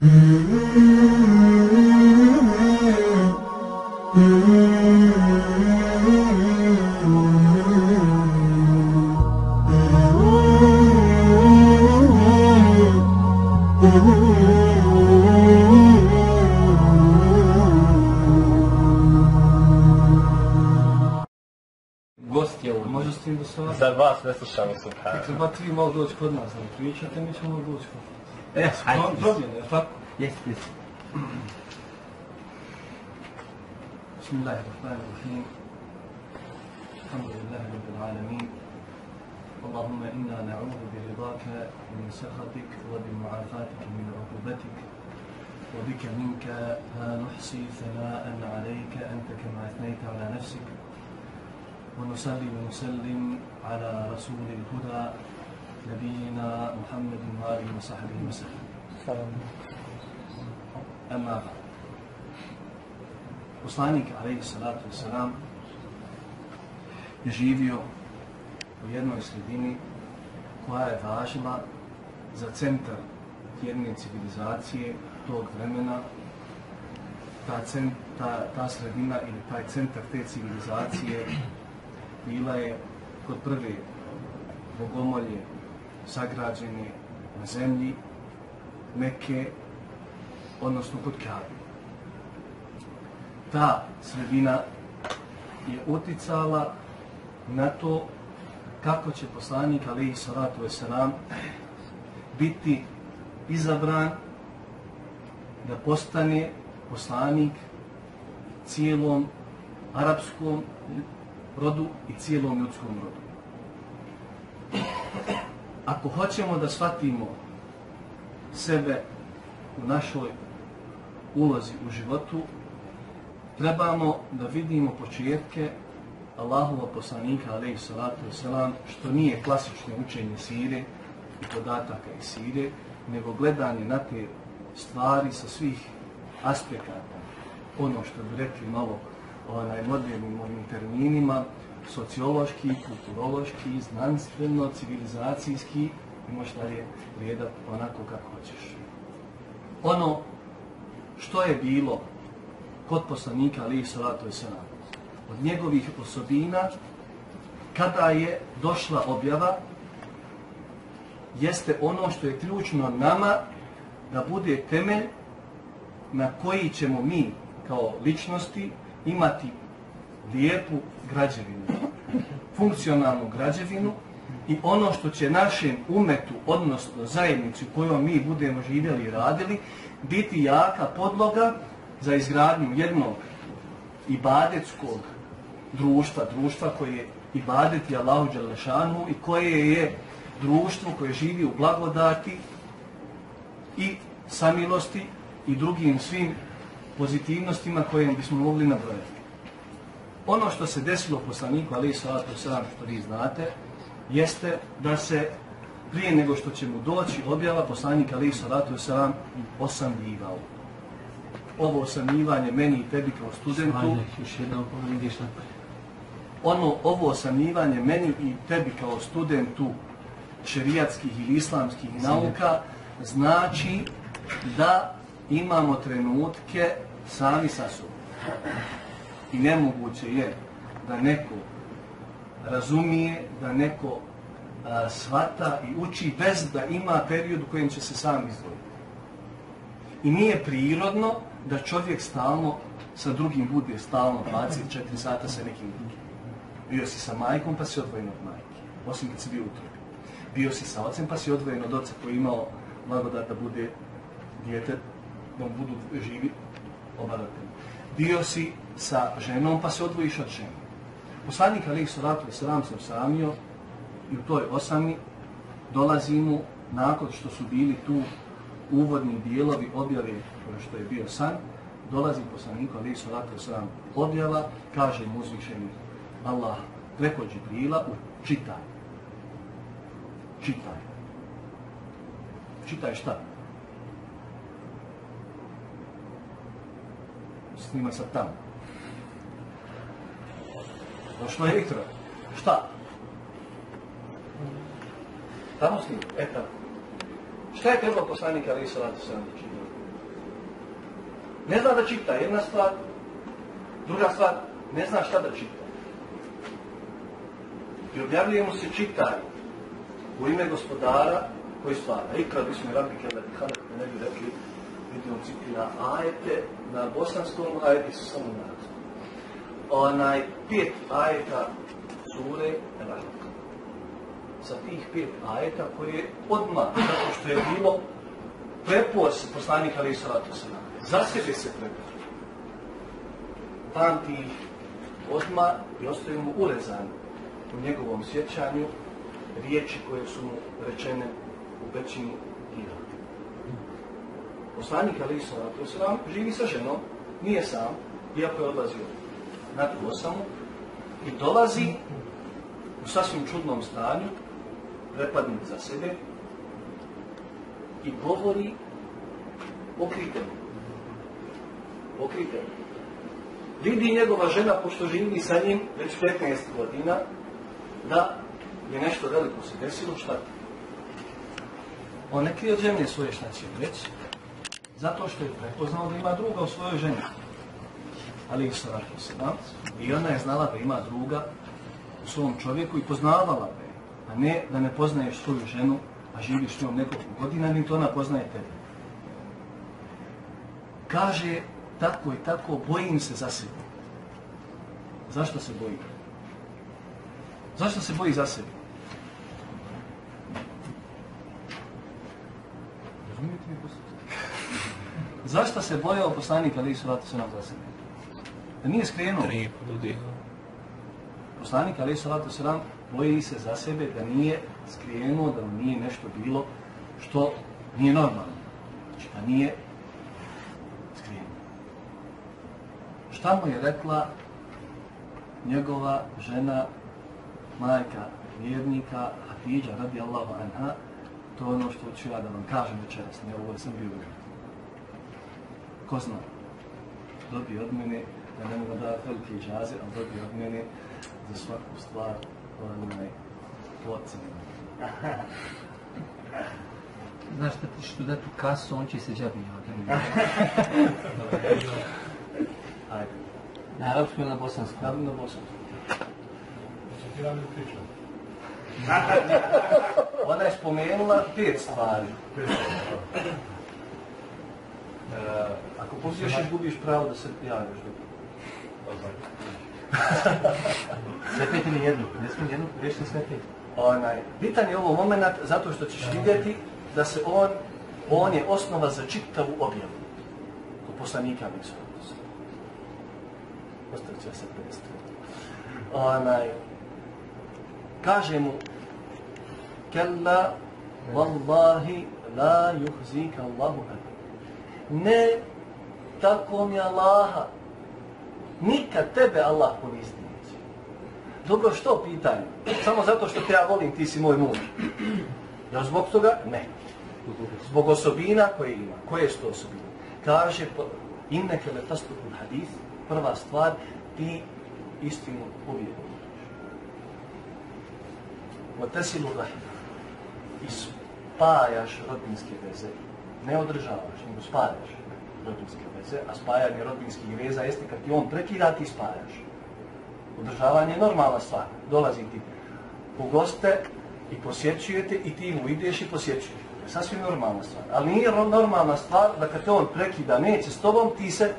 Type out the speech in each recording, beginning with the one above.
Gost je ovdje. Može s tim da se ovdje? Za vas ne slušamo subhanu. Treba ti malo doći kod nas, ne pričate, mi ćemo doći kod vas. Je tako? Jes, jes. بسم الله الرحمن الرحيم الحمد لله رب العالمين اللهم إنا نعوذ برضاك من سخطك وبمعافاتك من عقوبتك وبك منك لا نحصي ثناء عليك أنت كما أثنيت على نفسك ونصلي ونسلم على رسول الهدى نبينا محمد وآله وصحبه وسلم أما بعد Poslanik, alaihi salatu wasalam, je živio u jednoj sredini koja je važila za centar jedne civilizacije tog vremena. Ta, cent, ta, ta sredina ili taj centar te civilizacije bila je kod prve bogomolje sagrađene na zemlji Mekke, odnosno kod Kabe ta sredina je uticala na to kako će poslanik alaihi salatu wasalam biti izabran da postane poslanik cijelom arapskom rodu i cijelom ljudskom rodu. Ako hoćemo da shvatimo sebe u našoj ulozi u životu, trebamo da vidimo početke Allahova poslanika, alaihi salatu wasalam, što nije klasično učenje sire i podataka iz sire, nego gledanje na te stvari sa svih aspekata. Ono što bi rekli malo onaj modernim ovim terminima, sociološki, kulturološki, znanstveno, civilizacijski, i možeš je redat onako kako hoćeš. Ono što je bilo kod poslanika Ali salatu wasalam. Od njegovih osobina, kada je došla objava, jeste ono što je ključno nama da bude temelj na koji ćemo mi kao ličnosti imati lijepu građevinu, funkcionalnu građevinu i ono što će našem umetu, odnosno zajednici u kojoj mi budemo živjeli i radili, biti jaka podloga za izgradnju jednog ibadetskog društva, društva koje je ibadeti Allahu Đalešanu i koje je društvo koje živi u blagodati i samilosti i drugim svim pozitivnostima koje bismo mogli nabrojati. Ono što se desilo poslaniku, ali i salatu sallam, što vi znate, jeste da se prije nego što će mu doći objava poslanika, ali i salatu sallam, osamljivao ovo osamljivanje meni i tebi kao studentu. Ono, ovo osamljivanje meni i tebi kao studentu šerijatskih ili islamskih nauka znači da imamo trenutke sami sa sobom. I nemoguće je da neko razumije, da neko a, svata i uči bez da ima period u kojem će se sam izdvojiti. I nije prirodno da čovjek stalno sa drugim bude stalno 24 sata sa nekim drugim. Bio si sa majkom pa si odvojen od majke, osim kad si bio utrobi. Bio si sa ocem pa si odvojen od oca koji je imao blagodat da bude djete, da budu živi obadatelji. Bio si sa ženom pa se odvojiš od žene. Poslanik Ali Salatu Veselam se osamio i u toj osami dolazi mu nakon što su bili tu uvodni dijelovi objave što je bio san, dolazi poslaniku Ali Salatu Veselam objava, kaže mu uzvišeni Allah preko Džibrila, čitaj. Čitaj. Čitaj šta? Snima sa tamo. Došlo je Viktora. Šta? Tamo snima. E tako. Šta je trebao poslanika Ali Salatu Veselam da čini? Ne zna da čita, jedna stvar. Druga stvar, ne zna šta da čita. I objavljuje mu se čitaj u ime gospodara koji stvara. E, Ikra bismo rabbi kada bi kada ne bi rekli, vidimo citira ajete, na bosanskom ajete su samo na Onaj pet ajeta sure Rahman. Sa tih pet ajeta koje odmah, zato što je bilo prepos poslanika Ali Salatu Sana. Za sebe se prepos. Pamti ih odmah i ostaju mu urezani u njegovom sjećanju riječi koje su mu rečene u pećini Hira. Poslanik Ali Salatu Sana živi sa ženom, nije sam, iako je odlazio na tu osamu, i dolazi u sasvim čudnom stanju, prepadnut za sebe, i govori pokrite mu. Pokrite mu. Vidi njegova žena, pošto živi sa njim već 15 godina, da je nešto veliko se desilo, šta? On ne krije od zemlje svoje šta će reći, zato što je prepoznao da ima druga u svojoj ženi. Ali se vrlo se da. I ona je znala da ima druga u svom čovjeku i poznavala ga a ne da ne poznaješ svoju ženu a živiš s njom nekoliko godina, ni to ona poznaje tebe. Kaže, tako i tako, bojim se za sebe. Zašto se boji? Zašto se boji za sebe? Razumijete mi Zašto se bojao poslanika ali su vrati se nam za sebe? Da nije skrenuo. Tri ljudi. Poslanik ali se nam boji se za sebe da nije skrenuo, da mu nije nešto bilo što nije normalno. Znači da nije skrenuo. Šta mu je rekla njegova žena, majka vjernika, Hatidža, radi Allahu anha, to je ono što ću ja da vam kažem večeras, ne ovo sam bio uvijek. Ko zna? Dobije od mene, da ne mogu da velike džaze, ali dobije od mene za svaku stvar onaj ocenu. Znaš da ti što dati kasu, on će se džabi javljati. Ajde. Na arapsku ili na bosansku? Ja na bosansku. Ona je spomenula pet stvari. E, ako poziveš, gubiš pravo da se javljaš. Sve pet ili jednu? Ne smijem jednu, rešiti sve pet. Onaj, bitan je ovo moment zato što ćeš vidjeti da se on, on je osnova za čitavu objavu. Ko poslanika mi su. Ostavit ću ja se. Onaj, kaže mu, Kella, wallahi, la yuhzika Allahu. Ne, tako mi Allaha, nikad tebe Allah ponizni neće. Dobro, što pitanje? Samo zato što te ja volim, ti si moj muž. Ja zbog toga? Ne. Zbog osobina koje ima. Koje su to osobine? Kaže, inneke le tastupul hadith, prva stvar, ti istinu uvijek O rahim. Isu. I spajaš rodinske veze. Ne održavaš, nego spajaš rodinske veze, a spajanje rodinskih veza jeste kad ti on prekida, ti spajaš. Održavanje je normalna stvar. Dolazi ti u goste i posjećujete i ti mu ideš i posjećuješ. To je sasvim normalna stvar. Ali nije normalna stvar da kad te on prekida, neće s tobom, ti se,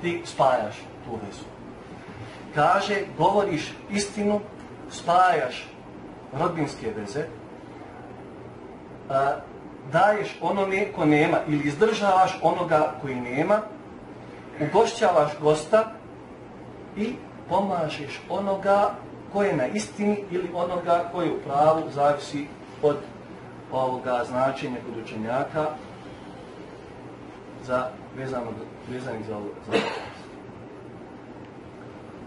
ti spajaš tu vezu. Kaže, govoriš istinu, spajaš rodinske veze, a, daješ onome ko nema ili izdržavaš onoga koji nema, ugošćavaš gosta i pomažeš onoga ko je na istini ili onoga koji je u pravu, zavisi od ovoga značenja kod učenjaka za vezano, vezani za ovo. Za.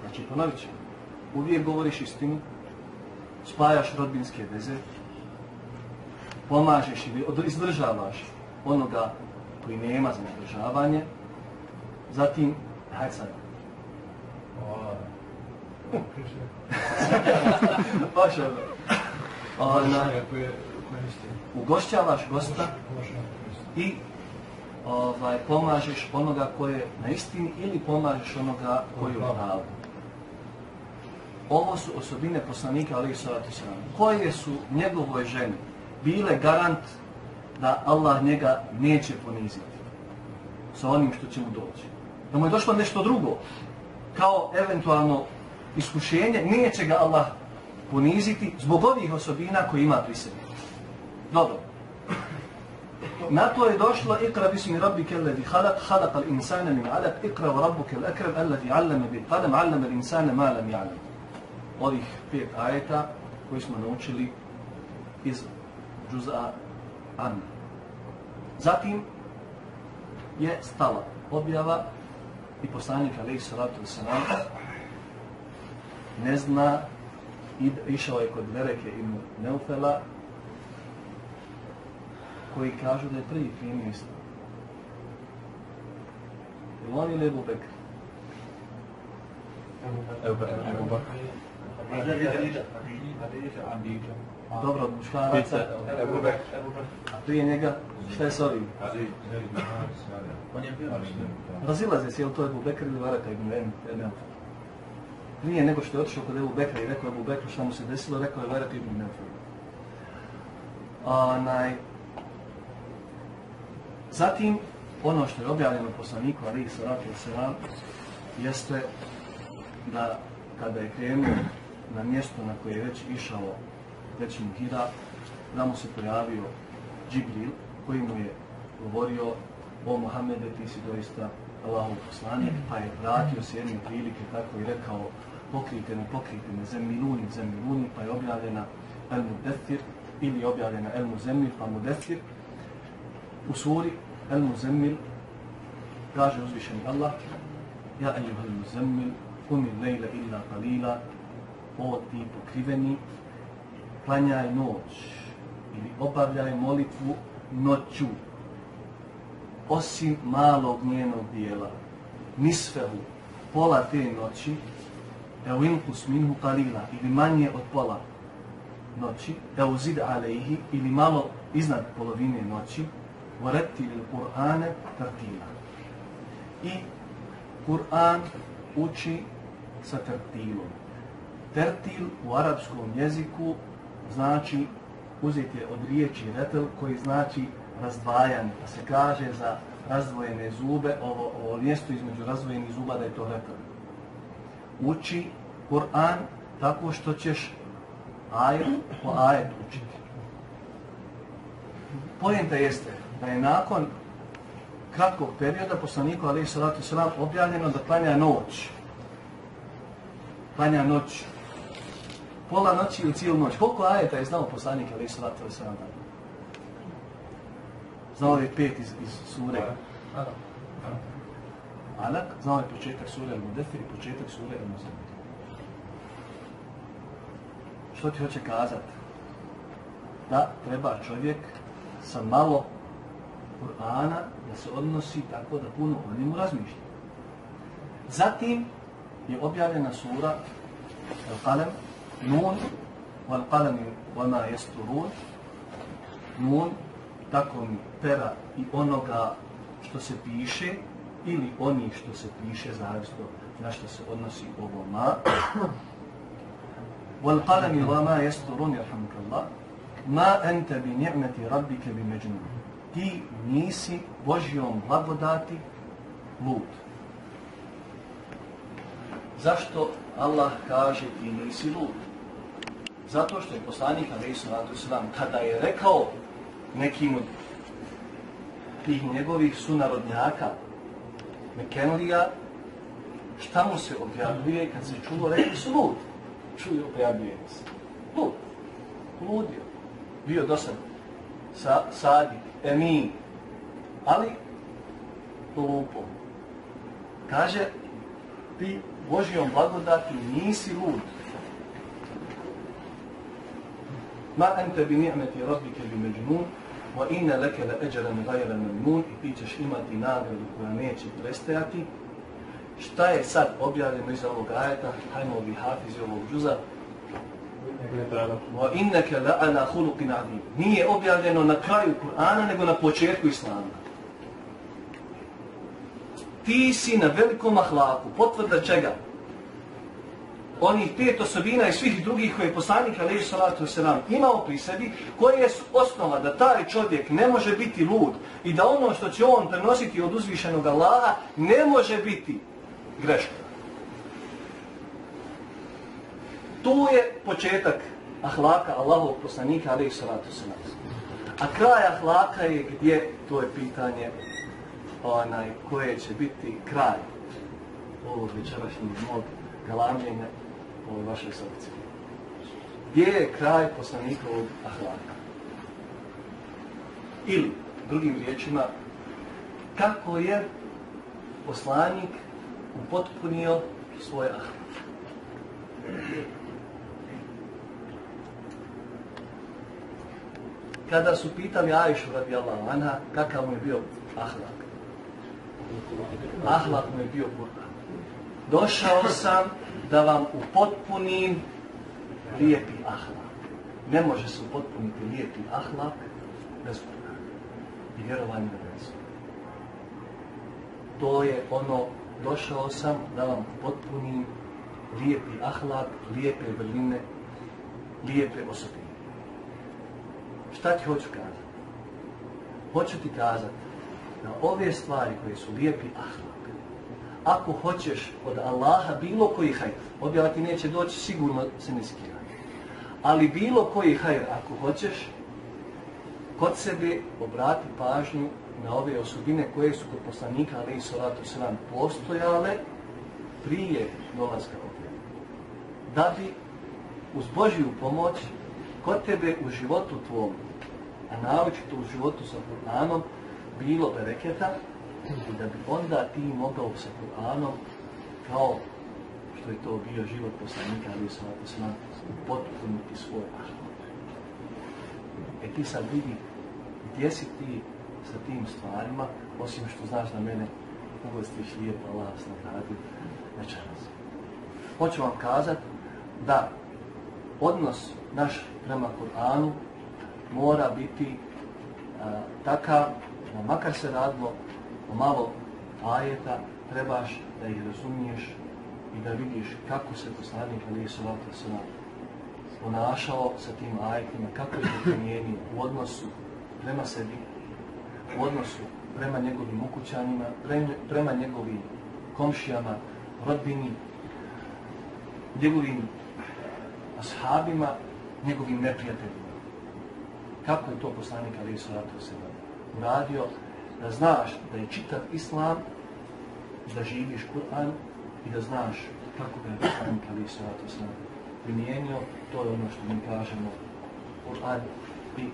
Znači, ponovit ću. Uvijek govoriš istinu, spajaš rodbinske veze, pomažeš ili izdržavaš onoga koji nema za izdržavanje, zatim, hajde sad. Baš ono. Ona, ugošćavaš gosta i ovaj, pomažeš onoga koje je na istini ili pomažeš onoga koji je u pravu. Ovo su osobine poslanika Ali Salatu Sram, koje su njegovoj ženi bile garant da Allah njega neće poniziti sa onim što će mu doći. Da mu je došlo nešto drugo, kao eventualno iskušenje, neće ga Allah poniziti zbog ovih osobina koje ima pri sebi. Dobro. Na to je došlo ikra bismi rabbike alladhi khalaq khalaqa al-insana min 'alaq ikra wa rabbuka al-akram alladhi 'allama bil qalam 'allama al-insana ma lam ya'lam. Ovih pet ajeta koji smo naučili iz džuza An. Zatim je stala objava i poslanik alaih salatu wasalam ne zna i išao je kod Vereke i Neufela koji kažu da je prvi primio islam. Je on ili Ebu Bekr? Ebu Bakr. Dobro, od muškaraca. Ebu Bekr. A prije njega, šta je s ovim? On je bio Razilaze se, je li to Ebu Bekr ili Varaka ibn Neufel? Prije nego što je otišao kod Ebu Bekra i rekao Ebu Bekru šta mu se desilo, rekao je Varaka ibn Neufel. Onaj, Zatim, ono što je objavljeno poslaniku Ali Salatu Selam jeste da kada je krenuo na mjesto na koje je već išao već mu Hira, da mu se pojavio Džibril koji mu je govorio o Mohamede, ti si doista Allahov poslanik, pa je vratio se jedne prilike tako i rekao pokrijte me, pokrijte me, zemiluni, zemiluni, pa je objavljena El Mudethir ili objavljena El Muzemil, pa Mudethir, u suri El Muzemmil kaže uzvišeni Allah Ja ejuhel Muzemmil kumi lejle illa kalila, o ti pokriveni, klanjaj noć ili obavljaj molitvu noću, osim malog njenog dijela, nisfehu, pola te noći, evo inkus minhu kalila, ili manje od pola noći, evo zid alejhi, ili malo iznad polovine noći, voreti ili Kur'ane tartila. I Kur'an uči sa tertilom. Tertil u arapskom jeziku znači uzeti od riječi retel koji znači razdvajanje. Pa se kaže za razdvojene zube, ovo, ovo mjesto između razdvojenih zuba da je to retel. Uči Kur'an tako što ćeš ajet po ajet učiti. Pojenta jeste da je nakon kratkog perioda poslaniku alaihi salatu salam objavljeno da klanja noć. Klanja noć. Pola noći ili cijelu noć. Koliko ajeta je znao poslanik alaihi salatu salam? Znao je pet iz, iz sure. Alak, znao je početak sure Al-Mudefir i početak sure Al-Muzemir. Što ti hoće kazati? Da treba čovjek sa malo Kur'ana da se odnosi tako da puno o njemu razmišlja. Zatim je objavljena sura Al-Qalem, Nun, Wal-Qalem Wama Jesturun, Nun, tako mi pera i onoga što se piše, ili oni što se piše, zavisno na što se odnosi ovo ma. Wal-Qalem Wama Jesturun, Jerhamukallah, Ma ente bi ni'meti rabbike bi međunom ti nisi Božijom blagodati lud. Zašto Allah kaže ti nisi lud? Zato što je poslanik Aleyhi Sallam kada je rekao nekim od tih njegovih sunarodnjaka Mekenlija šta mu se objavljuje kad se čulo rekli su lud. Čuju objavljuje se. Lud. Ludio. Bio dosad sa, sadi emin, ali glupo. Kaže, ti Božijom blagodati nisi lud. Ma ente bi ni'meti rabbike bi međunun, wa inna leke le eđeren gajere memnun, i ti ćeš imati nagradu koja neće prestajati. Šta je sad objavljeno iz ovog ajeta, hajmo bi hafizi ovog džuza, Wa inneke la ala hulukin adim. Nije objavljeno na kraju Kur'ana nego na početku Islama ti si na velikom ahlaku. Potvrda čega? Onih pet osobina i svih drugih koje je poslanik Aleži Salatu Selam imao pri sebi, koje je osnova da taj čovjek ne može biti lud i da ono što će on prenositi od uzvišenog Allaha ne može biti greška. To je početak ahlaka Allahovog poslanika Aleži Salatu Selam. A kraj ahlaka je gdje, to je pitanje onaj, koje će biti kraj ovog večerašnjeg mog galamljenja ovoj vašoj srci. Gdje je kraj poslanikovog ahlaka? Ili, drugim riječima, kako je poslanik upotpunio svoj ahlak? Kada su pitali Ajšu radijallahu anha, kakav mu je bio ahlak? Ahlak mu je bio Kur'an. Došao sam da vam upotpunim lijepi ahlak. Ne može se upotpuniti lijepi ahlak bez Kur'ana i vjerovanje na vezu. To je ono, došao sam da vam upotpunim lijepi ahlak, lijepe vrline, lijepe osobine. Šta ti hoću kazati? Hoću ti kazati na ove stvari koje su lijepi ahlak, ako hoćeš od Allaha bilo koji hajr, objava ti neće doći, sigurno se ne skira. Ali bilo koji hajr, ako hoćeš, kod sebe obrati pažnju na ove osobine koje su kod poslanika, ali i salatu sram, postojale prije dolazka ovdje. Da bi uz Božju pomoć kod tebe u životu tvom, a naročito u životu sa Kur'anom, bilo bereketa i da bi onda ti mogao sa Kur'anom kao što je to bio život poslanika ali sa Osman potpuniti svoj ahlak. E ti sad vidi gdje si ti sa tim stvarima, osim što znaš da mene ugostiš lijepo Allah s nagradi večeras. Hoću vam kazat da odnos naš prema Kur'anu mora biti a, takav No, makar se radilo o malo ajeta, trebaš da ih razumiješ i da vidiš kako se poslanik Ali Salatu Sala ponašao sa tim ajetima, kako je primijenio u odnosu prema sebi, u odnosu prema njegovim ukućanima, prema njegovim komšijama, rodbini, njegovim ashabima, njegovim neprijateljima. Kako je to poslanik Ali Salatu Sala uradio da znaš da je čitav islam, da živiš Kur'an i da znaš kako ga je poslanik Ali Salatu Sam primijenio, to je ono što mi kažemo Kur'an i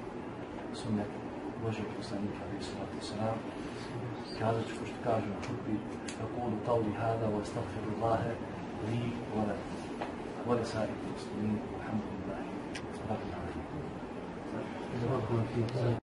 sunnet Božeg poslanika Ali Salatu Sam. Kazat ću ko što kažu na hutbi, kakulu tavli hada wa stagfiru Allahe li vole. Vole sari muslimin, alhamdulillah. Alhamdulillah.